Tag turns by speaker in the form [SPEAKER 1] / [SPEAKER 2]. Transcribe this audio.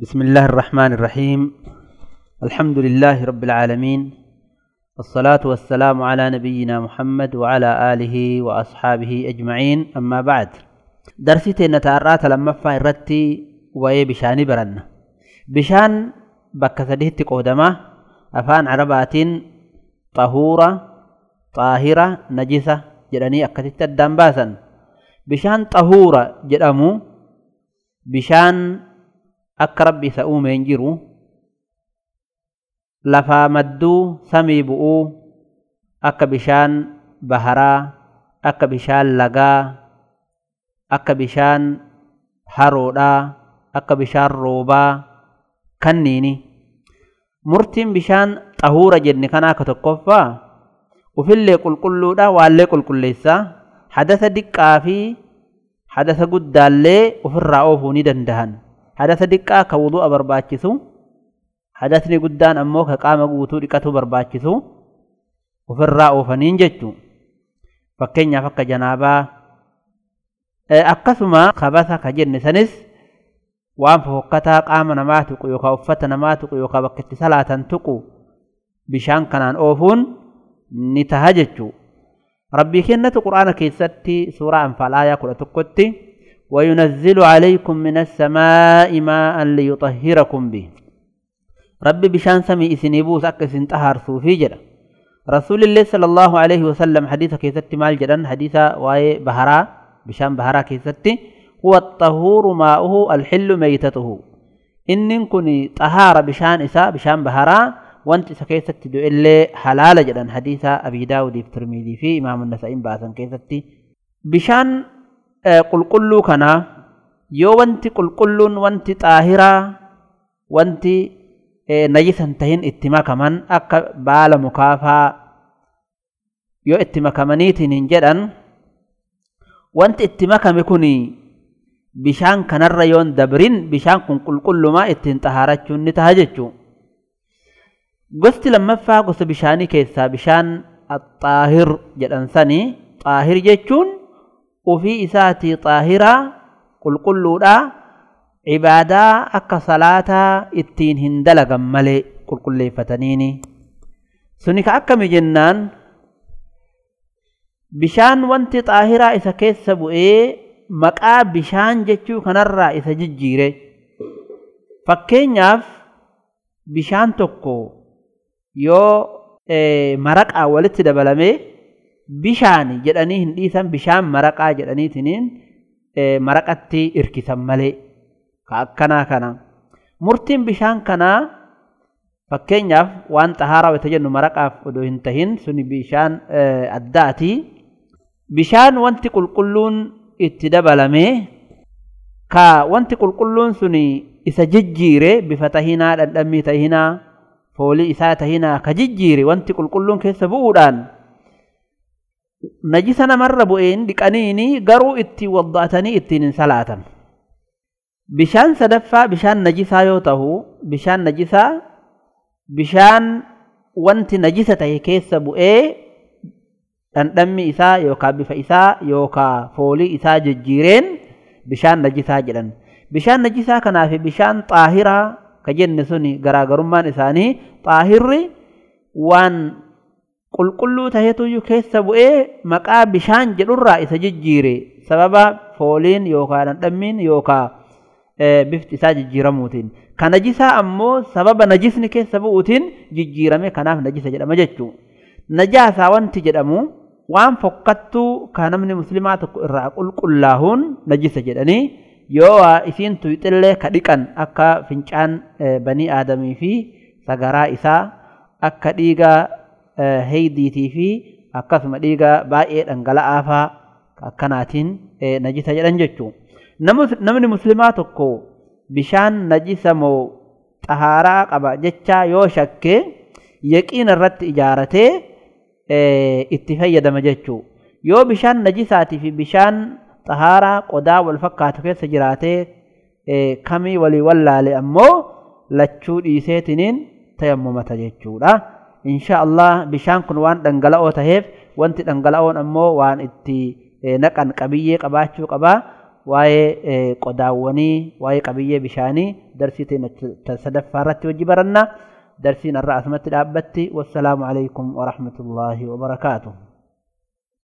[SPEAKER 1] بسم الله الرحمن الرحيم. الحمد لله رب العالمين. الصلاة والسلام على نبينا محمد وعلى آله وأصحابه أجمعين. أما بعد درسي نتعرات لما فايرتي وي بشاني برن. بشان بكثده قودما أفان عربات طهورة طاهرة نجسة جراني أكتت الدنباسا بشان طهورة جرامو بشان akka rabbi isa uumeen jiru. Lafaa madduu samii bu'uu akka bishaan baharaa akka bishaan lagaa akka bishaan haroodhaa akka bishaan roobaa kanniini. Murtiin bishaan xahuura jenne kana akka tokkoffaa ufillee qulqulluudha waallee qulqulleessaa hadasa diqqaa fi hadasa guddaallee ofirraa oofuu ni dandahan hadasa diqqaa ka wudu'a barbaachisu hadasni guddaan ammoo ka qaama guutuu dhiqatu barbaachisu ofirraa oofaniin jechu fakkeenyaaf akka janaabaa akkasuma kabasa ka jenne sanis waan fofokkataa qaama namaa tuqu yookaan uffata namaa tuqu yookaan bakka itti salaatan tuqu bishaan kanaan oofuun ni taha jechuu rabbii kennatu quraana keessatti suuraa anfaal aayaa kudha tokkotti وينزل عليكم من السماء ماء ليطهركم به. ربي بشان سمي إسنبوس أكسن طهر صوفي جدا. رسول الله صلى الله عليه وسلم حديث كيست مال جدا. حديث واي بهرا بشان بهرا كيست هو الطهور ماؤه الحل ميتته. إن كني طهار بشان إساء بشان بهرا وانت سكيست دو إلي حلال جدا. حديث أبي داود في في إمام النسائي باسا كيست بشان qulqulluu kana yoo wanti qulqulluun wanti xaahiraa wanti najisan tahin itti makaman akka baala mukaafaa yoo itti makamaniitiin hin jedhan wanti itti makame kun bishaan kanarra yoon dabrin bishaan kun qulqullumaa ittiin xahaarachuun ni taha jechuu. Gosti lammaffaa gosa bishaanii keessaa bishaan xaahir jedhan sanii xaahir jechuun ufii isaatii xaahiraa qulqulluudha. Cibaadaa akka salaataa ittiin hin dalagan malee qulqulleeffataniini. Suni ka akkami jennaan? Bishaan wanti xaahiraa isa keessa bu'ee maqaa bishaan jechuu kanarraa isa jijjiire. Fakkeenyaaf bishaan tokko yoo maraqaa walitti dabalamee bishaan jedhanii hin dhiisan bishaan maraqaa jedhaniitiniin maraqatti irkisan malee ka akkanaa kana murtiin bishaan kanaa fakkeenyaaf waan xahaaraa wata jennu maraqaaf odoo hin tahin suni bishaan addaati bishaan wanti qulqulluun itti dabalame ka wanti qulqulluun suni isa jijjiire bifa tahinaa dhandhammii tahinaa foolii isaa tahinaa ka jijjiire wanti qulqulluun keessa bu'uudhaan najisa namarra bu'een dhiqaniini garuu itti wadda'atanii ittiin hin salaatan bishaan sadaffaa bishaan najisaa yoo ta'u bishaan najisaa bishaan wanti najisa ta'e keessa bu'ee dhandhammi isaa yookaan bifa isaa yookaan foolii isaa jijjiireen bishaan najisaa jedhan bishaan najisaa kanaaf bishaan xaahiraa ka jenne suni garaagarummaan isaanii xaahirri waan qulqulluu taheetuyyuu keessa bu'ee maqaa bishaan jedhurraa isa jijjiire sababa fooliin yookaan dhandhammiin yookaan bifti isaa jijjiiramuutiin ka najisaa ammoo sababa najisni keessa bu'uutiin jijjiirame kanaaf najisa jedhama jechuu najaasaa wanti jedhamu waan fokkattuu ka namni muslimaa tokko irraa qulqullaahuun najisa jedhanii yoo isiin tuyxillee ka dhiqan akka fincaan banii aadamii fi sagaraa isaa akka dhiigaa heydiitii fi akkasuma dhiiga baay'ee dhangala'aa faa akkanaatiin najisa jedhan jechuu namni muslimaa tokko bishaan najisa moo xahaaraa qaba jechaa yoo shakke yaqiina irratti ijaaratee itti fayyadama jechuu yoo bishaan najisaatii fi bishaan xahaaraa qodaa wal fakkaatu keessa jiraatee kamii walii wallaale ammoo lachuu dhiiseetiniin tayammumata jechuudha. إن شاء الله بشان كن وان دنقلقو تهيف وانت دنقلقو نمو وان إتي آه، نقن قبية قباتشو قبا واي آه، قداواني واي قبية بشاني درسي تسدف فارت وجبرنا درسي نرأس متل أبتي والسلام عليكم ورحمة الله وبركاته.